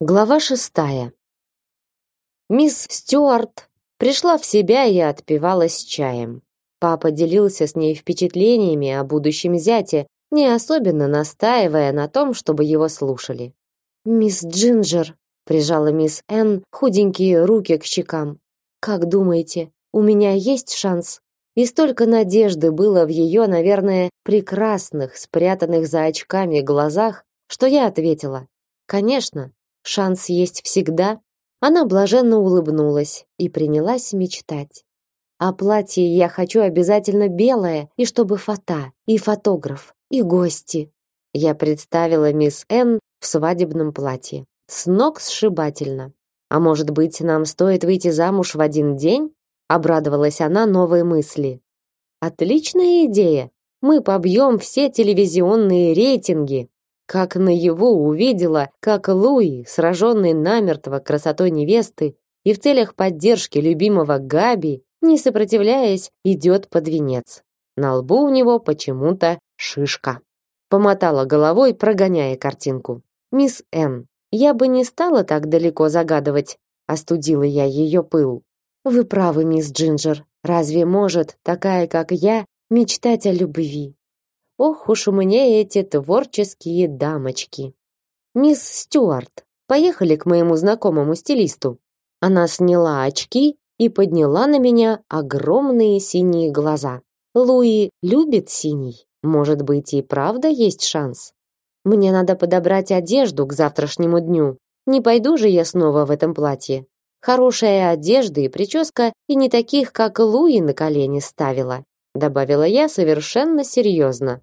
Глава шестая. Мисс Стюарт пришла в себя и отпивалась чаем. Папа делился с ней впечатлениями о будущем зяте, не особенно настаивая на том, чтобы его слушали. «Мисс Джинджер», — прижала мисс Энн худенькие руки к щекам, «как думаете, у меня есть шанс?» И столько надежды было в ее, наверное, прекрасных, спрятанных за очками глазах, что я ответила, «Конечно, Шанс есть всегда. Она блаженно улыбнулась и принялась мечтать. А платье я хочу обязательно белое, и чтобы фото, и фотограф, и гости. Я представила мисс Н в свадебном платье. С ног сшибательно. А может быть, нам стоит выйти замуж в один день? Обрадовалась она новой мысли. Отличная идея. Мы побьем все телевизионные рейтинги как наяву увидела, как Луи, сраженный намертво красотой невесты и в целях поддержки любимого Габи, не сопротивляясь, идет под венец. На лбу у него почему-то шишка. Помотала головой, прогоняя картинку. «Мисс Н, я бы не стала так далеко загадывать», остудила я ее пыл. «Вы правы, мисс Джинджер. Разве может такая, как я, мечтать о любви? Ох уж мне эти творческие дамочки. Мисс Стюарт, поехали к моему знакомому стилисту. Она сняла очки и подняла на меня огромные синие глаза. Луи любит синий. Может быть, и правда есть шанс. Мне надо подобрать одежду к завтрашнему дню. Не пойду же я снова в этом платье. Хорошая одежда и прическа, и не таких, как Луи на колени ставила, добавила я совершенно серьезно.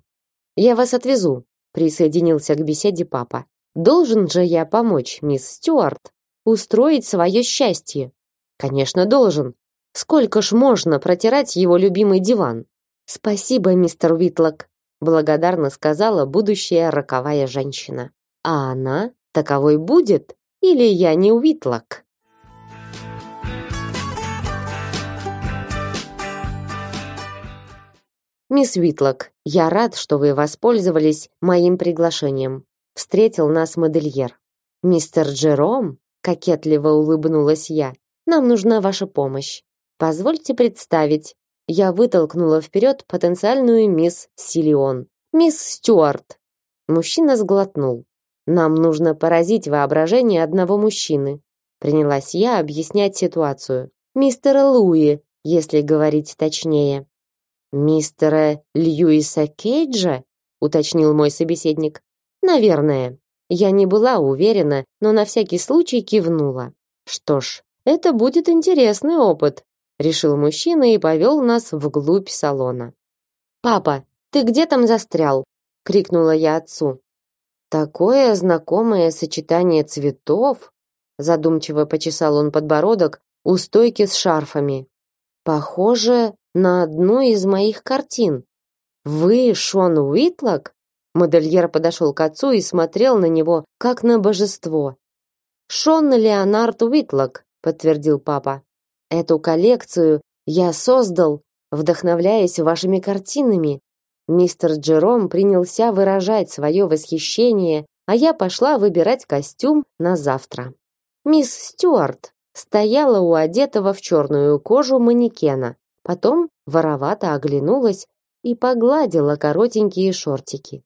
Я вас отвезу, присоединился к беседе папа. Должен же я помочь мисс Стюарт устроить свое счастье. Конечно, должен. Сколько ж можно протирать его любимый диван? Спасибо, мистер Уитлок, благодарно сказала будущая роковая женщина. А она таковой будет или я не Уитлок? Мисс Витлок, я рад, что вы воспользовались моим приглашением. Встретил нас модельер. Мистер Джером, кокетливо улыбнулась я. Нам нужна ваша помощь. Позвольте представить. Я вытолкнула вперед потенциальную мисс Силион. Мисс Стюарт. Мужчина сглотнул. Нам нужно поразить воображение одного мужчины. Принялась я объяснять ситуацию. Мистера Луи, если говорить точнее. Мистера Льюиса Кейджа, уточнил мой собеседник. Наверное. Я не была уверена, но на всякий случай кивнула. Что ж, это будет интересный опыт, решил мужчина и повел нас вглубь салона. Папа, ты где там застрял? крикнула я отцу. Такое знакомое сочетание цветов, задумчиво почесал он подбородок у стойки с шарфами. Похоже, на одну из моих картин. Вы Шон Уитлок? Модельер подошел к отцу и смотрел на него как на божество. Шон Леонард Уитлок, подтвердил папа. Эту коллекцию я создал, вдохновляясь вашими картинами. Мистер Джером принялся выражать свое восхищение, а я пошла выбирать костюм на завтра. Мисс Стюарт стояла у одетого в черную кожу манекена. Потом воровато оглянулась и погладила коротенькие шортики.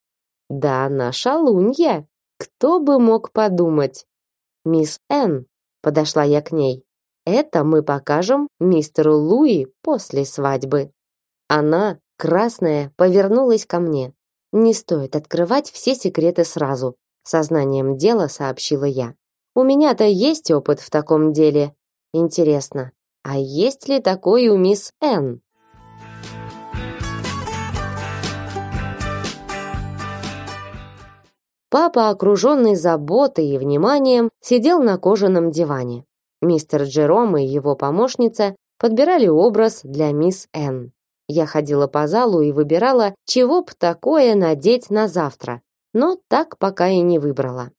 Да, она шалунья. Кто бы мог подумать? Мисс Н. Подошла я к ней. Это мы покажем мистеру Луи после свадьбы. Она, красная, повернулась ко мне. Не стоит открывать все секреты сразу, сознанием дела сообщила я. У меня-то есть опыт в таком деле. Интересно, а есть ли такой у мисс Н? Папа, окруженный заботой и вниманием, сидел на кожаном диване. Мистер Джером и его помощница подбирали образ для мисс Н. Я ходила по залу и выбирала, чего б такое надеть на завтра, но так пока и не выбрала.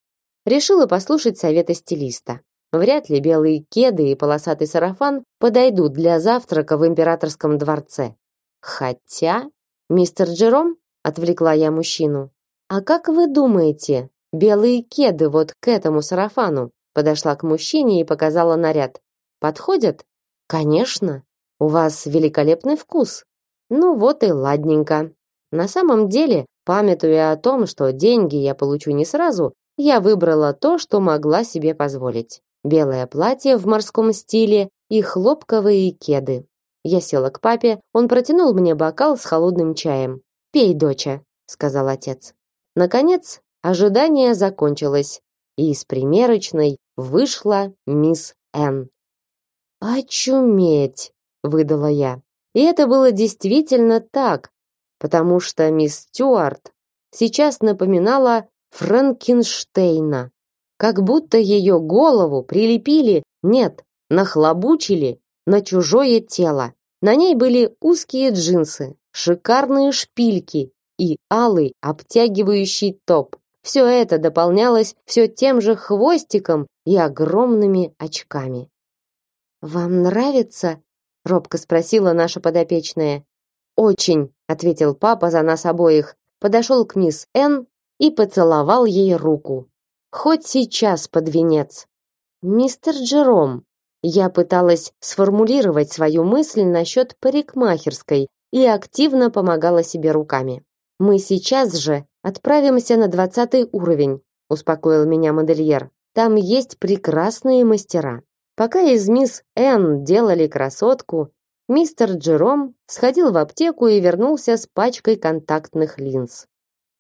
Решила послушать советы стилиста. Вряд ли белые кеды и полосатый сарафан подойдут для завтрака в императорском дворце. Хотя, мистер Джером, отвлекла я мужчину. А как вы думаете, белые кеды вот к этому сарафану Подошла к мужчине и показала наряд. Подходят? Конечно. У вас великолепный вкус. Ну вот и ладненько. На самом деле, памятуя о том, что деньги я получу не сразу, я выбрала то, что могла себе позволить. Белое платье в морском стиле и хлопковые кеды. Я села к папе, он протянул мне бокал с холодным чаем. "Пей, доча", сказал отец. Наконец, ожидание закончилось, и из примерочной вышла мисс Н. "Очуметь", выдала я. И это было действительно так, потому что мисс Стюарт сейчас напоминала Франкенштейна, как будто ее голову прилепили, нет, нахлобучили на чужое тело. На ней были узкие джинсы, шикарные шпильки и алый обтягивающий топ. Все это дополнялось все тем же хвостиком и огромными очками. Вам нравится? робко спросила наша подопечная. Очень, ответил папа за нас обоих, подошел к мисс Н и поцеловал ей руку. Хоть сейчас под венец. Мистер Джером, я пыталась сформулировать свою мысль насчет парикмахерской и активно помогала себе руками. Мы сейчас же отправимся на двадцатый уровень, успокоил меня модельер. Там есть прекрасные мастера. Пока из мисс Н делали красотку, мистер Джером сходил в аптеку и вернулся с пачкой контактных линз.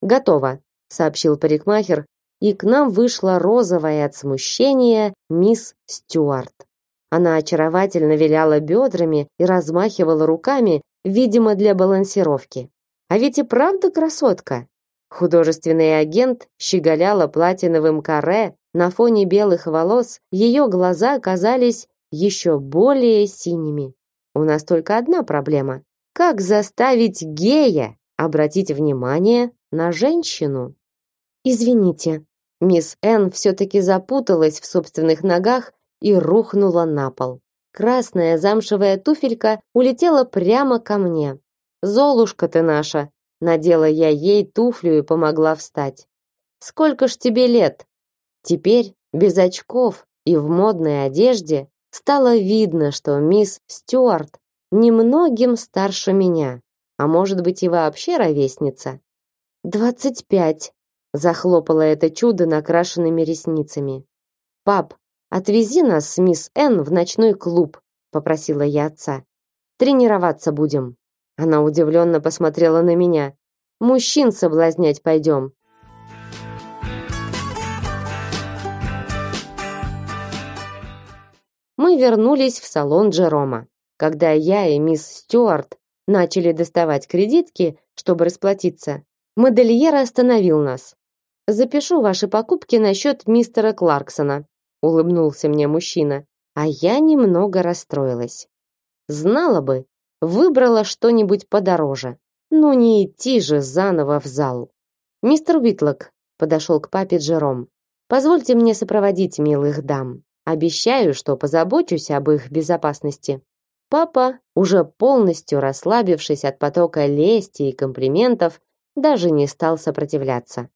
Готово, сообщил парикмахер, и к нам вышла розовая от смущения мисс Стюарт. Она очаровательно виляла бедрами и размахивала руками, видимо, для балансировки. А ведь и правда красотка. Художественный агент щеголяла платиновым каре, на фоне белых волос ее глаза казались еще более синими. У нас только одна проблема. Как заставить гея обратить внимание на женщину? Извините, мисс Н все-таки запуталась в собственных ногах и рухнула на пол. Красная замшевая туфелька улетела прямо ко мне. Золушка ты наша, надела я ей туфлю и помогла встать. Сколько ж тебе лет? Теперь без очков и в модной одежде стало видно, что мисс Стюарт немногим старше меня, а может быть и вообще ровесница. «Двадцать пять», — захлопала это чудо накрашенными ресницами. «Пап, отвези нас с мисс Н в ночной клуб», — попросила я отца. «Тренироваться будем». Она удивленно посмотрела на меня. «Мужчин соблазнять пойдем. мы вернулись в салон Джерома. Когда я и мисс Стюарт начали доставать кредитки, чтобы расплатиться, модельер остановил нас. Запишу ваши покупки на счет мистера Кларксона, улыбнулся мне мужчина, а я немного расстроилась. Знала бы, выбрала что-нибудь подороже. Ну не идти же заново в зал. Мистер Уитлок подошел к папе Джером. Позвольте мне сопроводить милых дам. Обещаю, что позабочусь об их безопасности. Папа, уже полностью расслабившись от потока лести и комплиментов, даже не стал сопротивляться.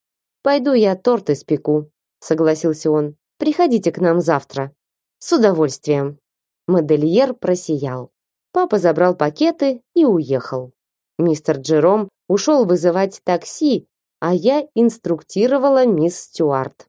Пойду я торт испеку, согласился он. Приходите к нам завтра. С удовольствием. Модельер просиял. Папа забрал пакеты и уехал. Мистер Джером ушел вызывать такси, а я инструктировала мисс Стюарт.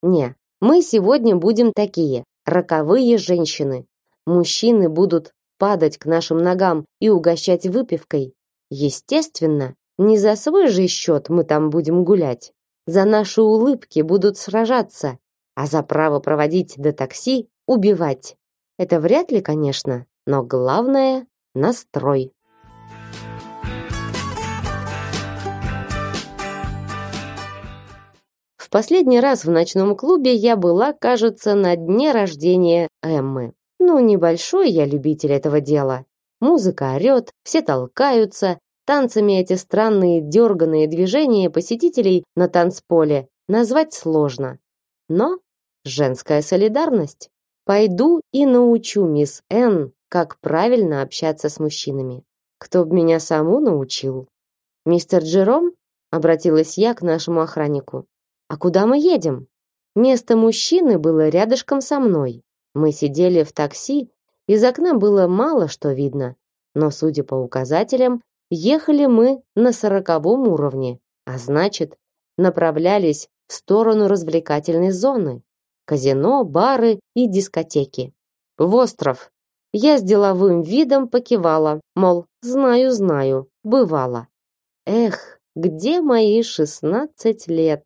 Не, мы сегодня будем такие, роковые женщины. Мужчины будут падать к нашим ногам и угощать выпивкой. Естественно, не за свой же счет мы там будем гулять. За наши улыбки будут сражаться, а за право проводить до такси убивать. Это вряд ли, конечно, но главное настрой. последний раз в ночном клубе я была, кажется, на дне рождения Эммы. Ну, небольшой я любитель этого дела. Музыка орет, все толкаются, танцами эти странные дерганные движения посетителей на танцполе назвать сложно. Но женская солидарность. Пойду и научу мисс Н, как правильно общаться с мужчинами. Кто б меня саму научил? Мистер Джером обратилась я к нашему охраннику. А куда мы едем? Место мужчины было рядышком со мной. Мы сидели в такси, из окна было мало что видно, но, судя по указателям, ехали мы на сороковом уровне, а значит, направлялись в сторону развлекательной зоны. Казино, бары и дискотеки. В остров. Я с деловым видом покивала, мол, знаю, знаю, бывало. Эх, где мои шестнадцать лет?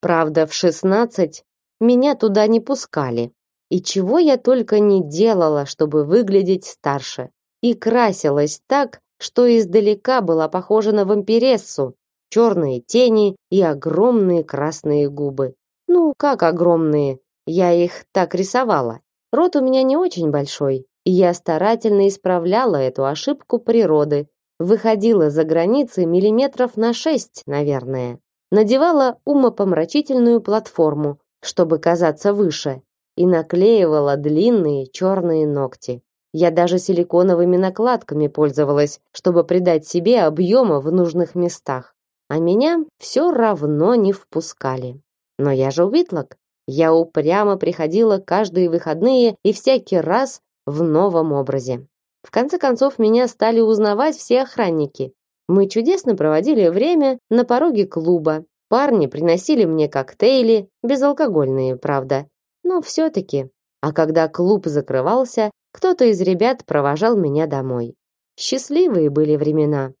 Правда, в шестнадцать меня туда не пускали. И чего я только не делала, чтобы выглядеть старше. И красилась так, что издалека была похожа на вампирессу. Черные тени и огромные красные губы. Ну, как огромные? Я их так рисовала. Рот у меня не очень большой, и я старательно исправляла эту ошибку природы. Выходила за границы миллиметров на шесть, наверное. Надевала умопомрачительную платформу, чтобы казаться выше, и наклеивала длинные черные ногти. Я даже силиконовыми накладками пользовалась, чтобы придать себе объема в нужных местах. А меня все равно не впускали. Но я же Уитлок. Я упрямо приходила каждые выходные и всякий раз в новом образе. В конце концов меня стали узнавать все охранники. Мы чудесно проводили время на пороге клуба. Парни приносили мне коктейли, безалкогольные, правда, но все-таки. А когда клуб закрывался, кто-то из ребят провожал меня домой. Счастливые были времена.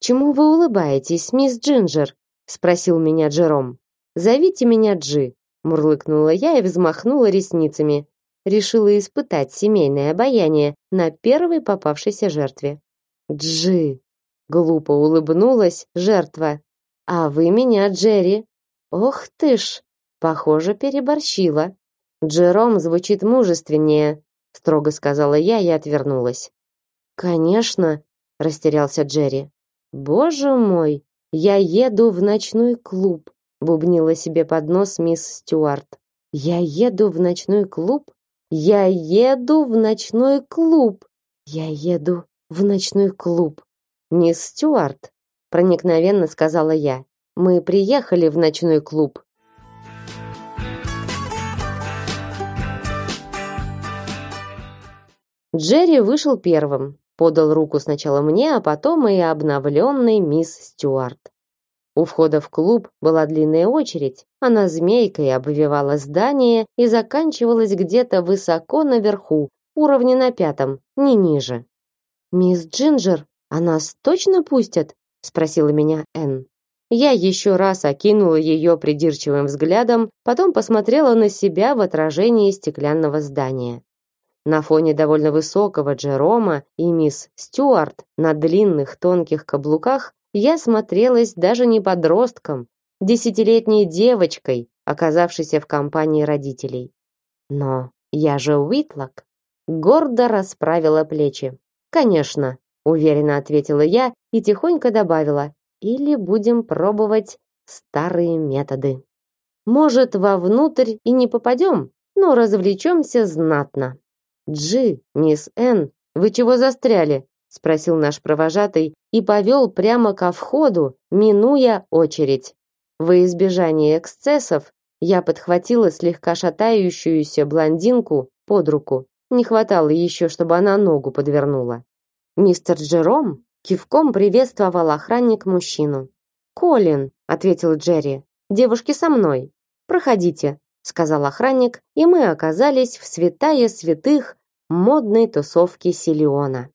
«Чему вы улыбаетесь, мисс Джинджер?» — спросил меня Джером. «Зовите меня Джи», — мурлыкнула я и взмахнула ресницами. Решила испытать семейное обаяние на первой попавшейся жертве. «Джи!» — глупо улыбнулась жертва. «А вы меня, Джерри!» «Ох ты ж!» Похоже, переборщила. Джером звучит мужественнее, строго сказала я и отвернулась. Конечно, растерялся Джерри. Боже мой, я еду в ночной клуб, бубнила себе под нос мисс Стюарт. Я еду в ночной клуб? Я еду в ночной клуб. Я еду в ночной клуб. Мисс Стюарт, проникновенно сказала я. Мы приехали в ночной клуб. Джерри вышел первым, подал руку сначала мне, а потом и обновленной мисс Стюарт. У входа в клуб была длинная очередь. Она змейкой обвивала здание и заканчивалась где-то высоко наверху, уровня на пятом, не ниже. «Мисс Джинджер, а нас точно пустят?» — спросила меня Энн. Я еще раз окинула ее придирчивым взглядом, потом посмотрела на себя в отражении стеклянного здания. На фоне довольно высокого Джерома и мисс Стюарт на длинных тонких каблуках я смотрелась даже не подростком, десятилетней девочкой, оказавшейся в компании родителей. Но я же Уитлок. Гордо расправила плечи. Конечно, уверенно ответила я и тихонько добавила: или будем пробовать старые методы. Может, вовнутрь и не попадем, но развлечемся знатно. Джи, мисс Н, вы чего застряли? спросил наш провожатый и повел прямо ко входу, минуя очередь. Во избежание эксцессов я подхватила слегка шатающуюся блондинку под руку. Не хватало еще, чтобы она ногу подвернула. Мистер Джером кивком приветствовал охранник мужчину. "Колин", ответил Джерри. "Девушки со мной. Проходите" сказал охранник, и мы оказались в святая святых модной тусовки Силиона.